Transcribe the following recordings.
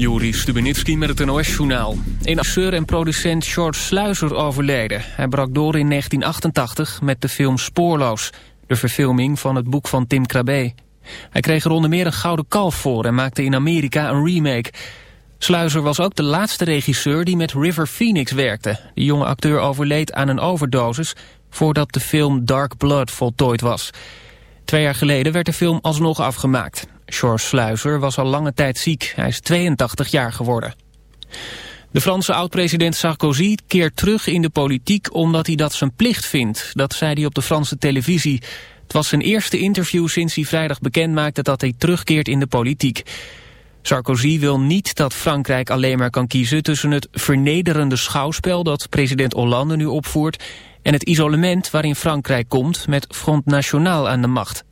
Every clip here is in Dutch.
Juri Stubenitski met het NOS-journaal. Een acteur en producent George Sluizer overleden. Hij brak door in 1988 met de film Spoorloos... de verfilming van het boek van Tim Krabbe. Hij kreeg er onder meer een gouden kalf voor... en maakte in Amerika een remake. Sluizer was ook de laatste regisseur die met River Phoenix werkte. De jonge acteur overleed aan een overdosis... voordat de film Dark Blood voltooid was... Twee jaar geleden werd de film alsnog afgemaakt. George Sluizer was al lange tijd ziek. Hij is 82 jaar geworden. De Franse oud-president Sarkozy keert terug in de politiek omdat hij dat zijn plicht vindt. Dat zei hij op de Franse televisie. Het was zijn eerste interview sinds hij vrijdag bekendmaakte dat hij terugkeert in de politiek. Sarkozy wil niet dat Frankrijk alleen maar kan kiezen tussen het vernederende schouwspel dat president Hollande nu opvoert en het isolement waarin Frankrijk komt met Front National aan de macht.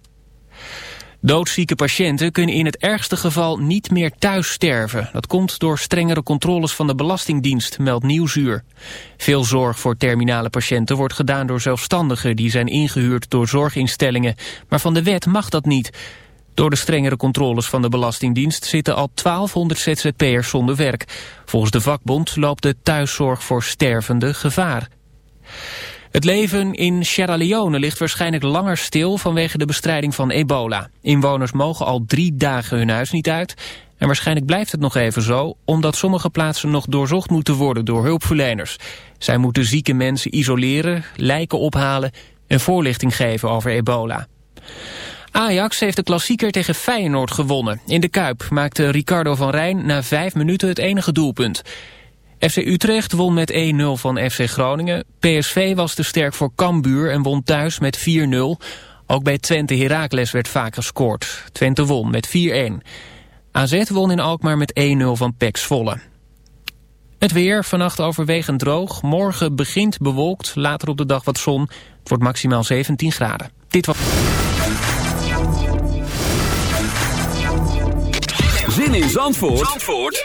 Doodzieke patiënten kunnen in het ergste geval niet meer thuis sterven. Dat komt door strengere controles van de Belastingdienst, meldt Nieuwsuur. Veel zorg voor terminale patiënten wordt gedaan door zelfstandigen... die zijn ingehuurd door zorginstellingen. Maar van de wet mag dat niet. Door de strengere controles van de Belastingdienst... zitten al 1200 ZZP'ers zonder werk. Volgens de vakbond loopt de thuiszorg voor stervenden gevaar. Het leven in Sierra Leone ligt waarschijnlijk langer stil vanwege de bestrijding van ebola. Inwoners mogen al drie dagen hun huis niet uit. En waarschijnlijk blijft het nog even zo, omdat sommige plaatsen nog doorzocht moeten worden door hulpverleners. Zij moeten zieke mensen isoleren, lijken ophalen en voorlichting geven over ebola. Ajax heeft de klassieker tegen Feyenoord gewonnen. In de Kuip maakte Ricardo van Rijn na vijf minuten het enige doelpunt. FC Utrecht won met 1-0 van FC Groningen. PSV was te sterk voor Cambuur en won thuis met 4-0. Ook bij Twente Heracles werd vaak gescoord. Twente won met 4-1. AZ won in Alkmaar met 1-0 van PEC Zwolle. Het weer, vannacht overwegend droog. Morgen begint bewolkt, later op de dag wat zon. Het wordt maximaal 17 graden. Dit was... Zin in Zandvoort, Zandvoort?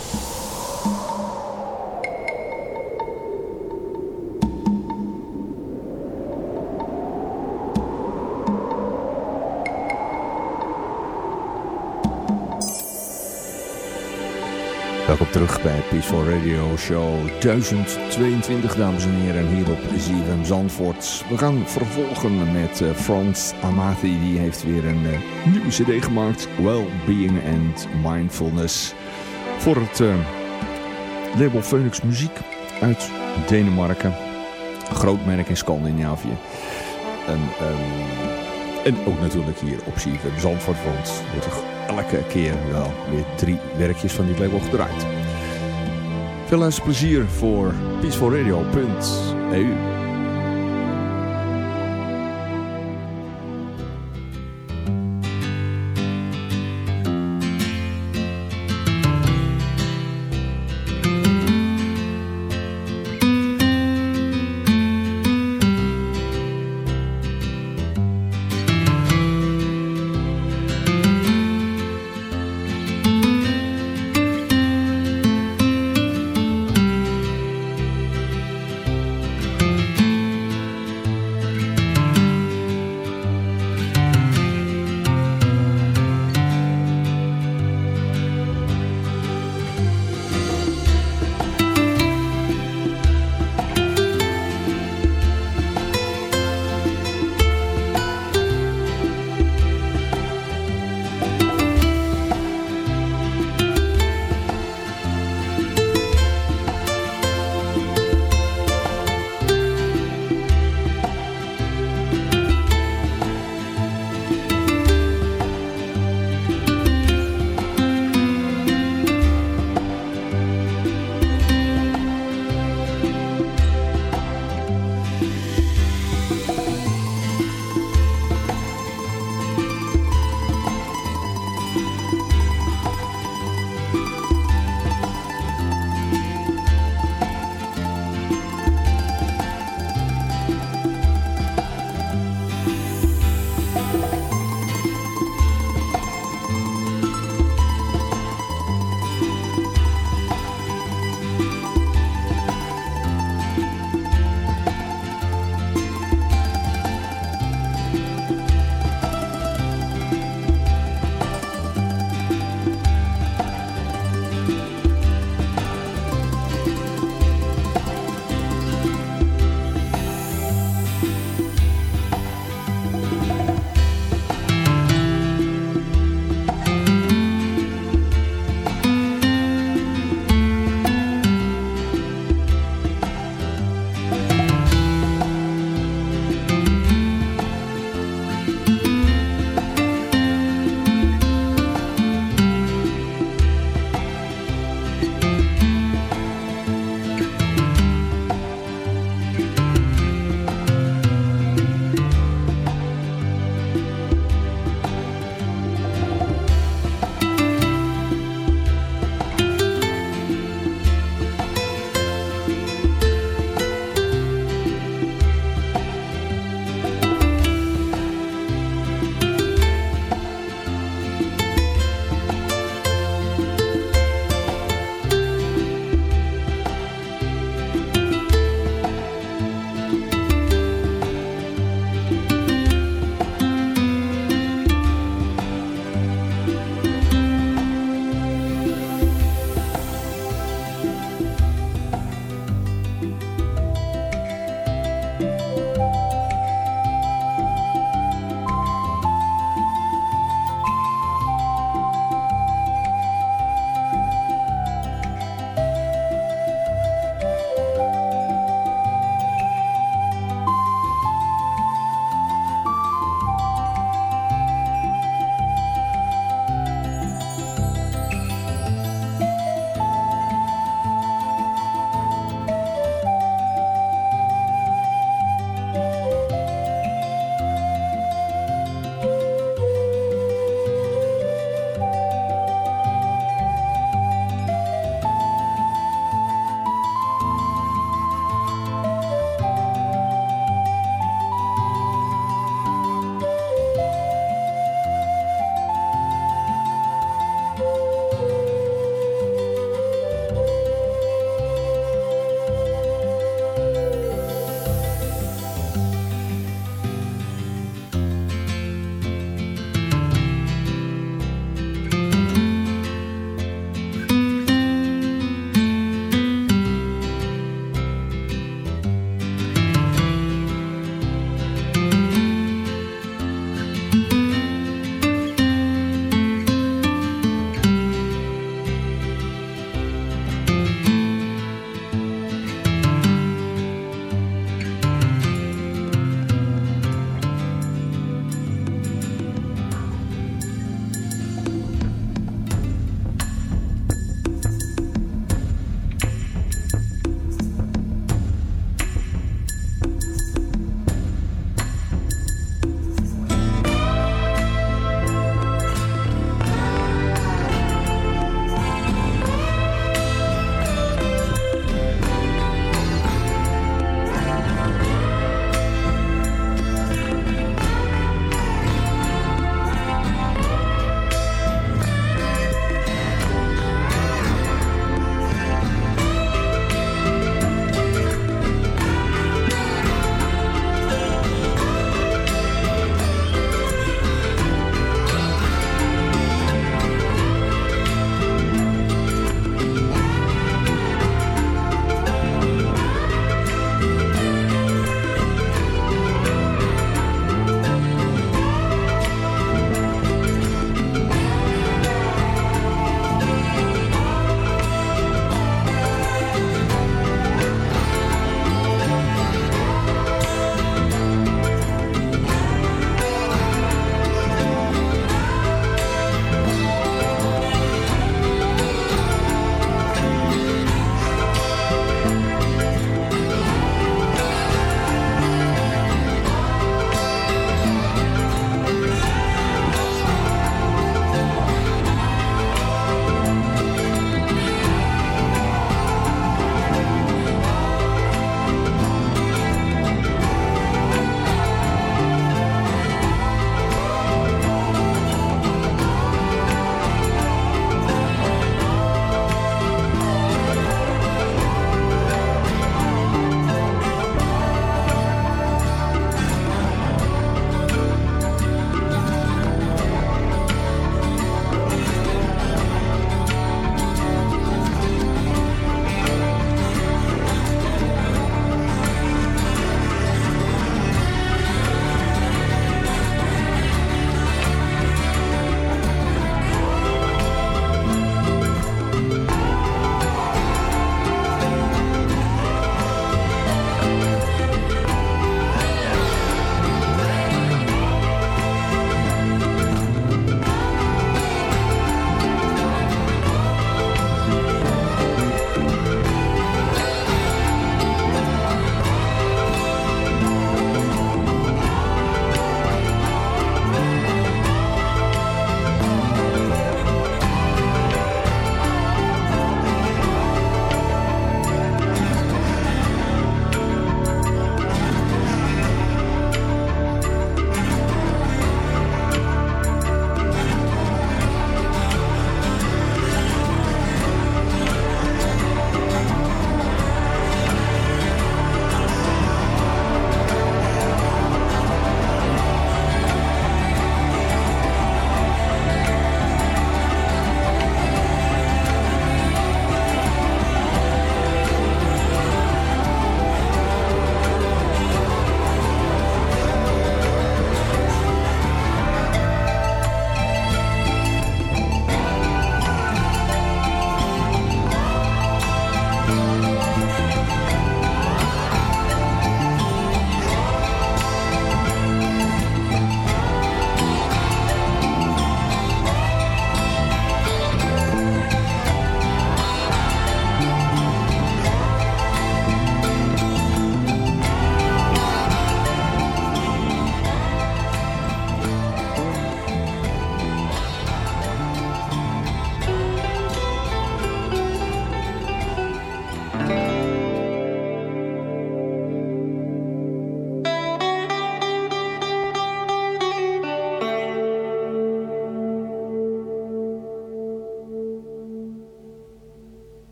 Welkom terug bij Peaceful Radio Show. 1022, dames en heren, hier op ZFM Zandvoort. We gaan vervolgen met uh, Frans Amati, die heeft weer een uh, nieuwe cd gemaakt, Well-Being and Mindfulness, voor het uh, label Phoenix Muziek uit Denemarken, een groot merk in Scandinavië. En, um, en ook natuurlijk hier op ZFM Zandvoort, want wordt er elke keer wel weer drie werkjes van die label gedraaid. Veel luisterplezier voor peacefulradio.eu.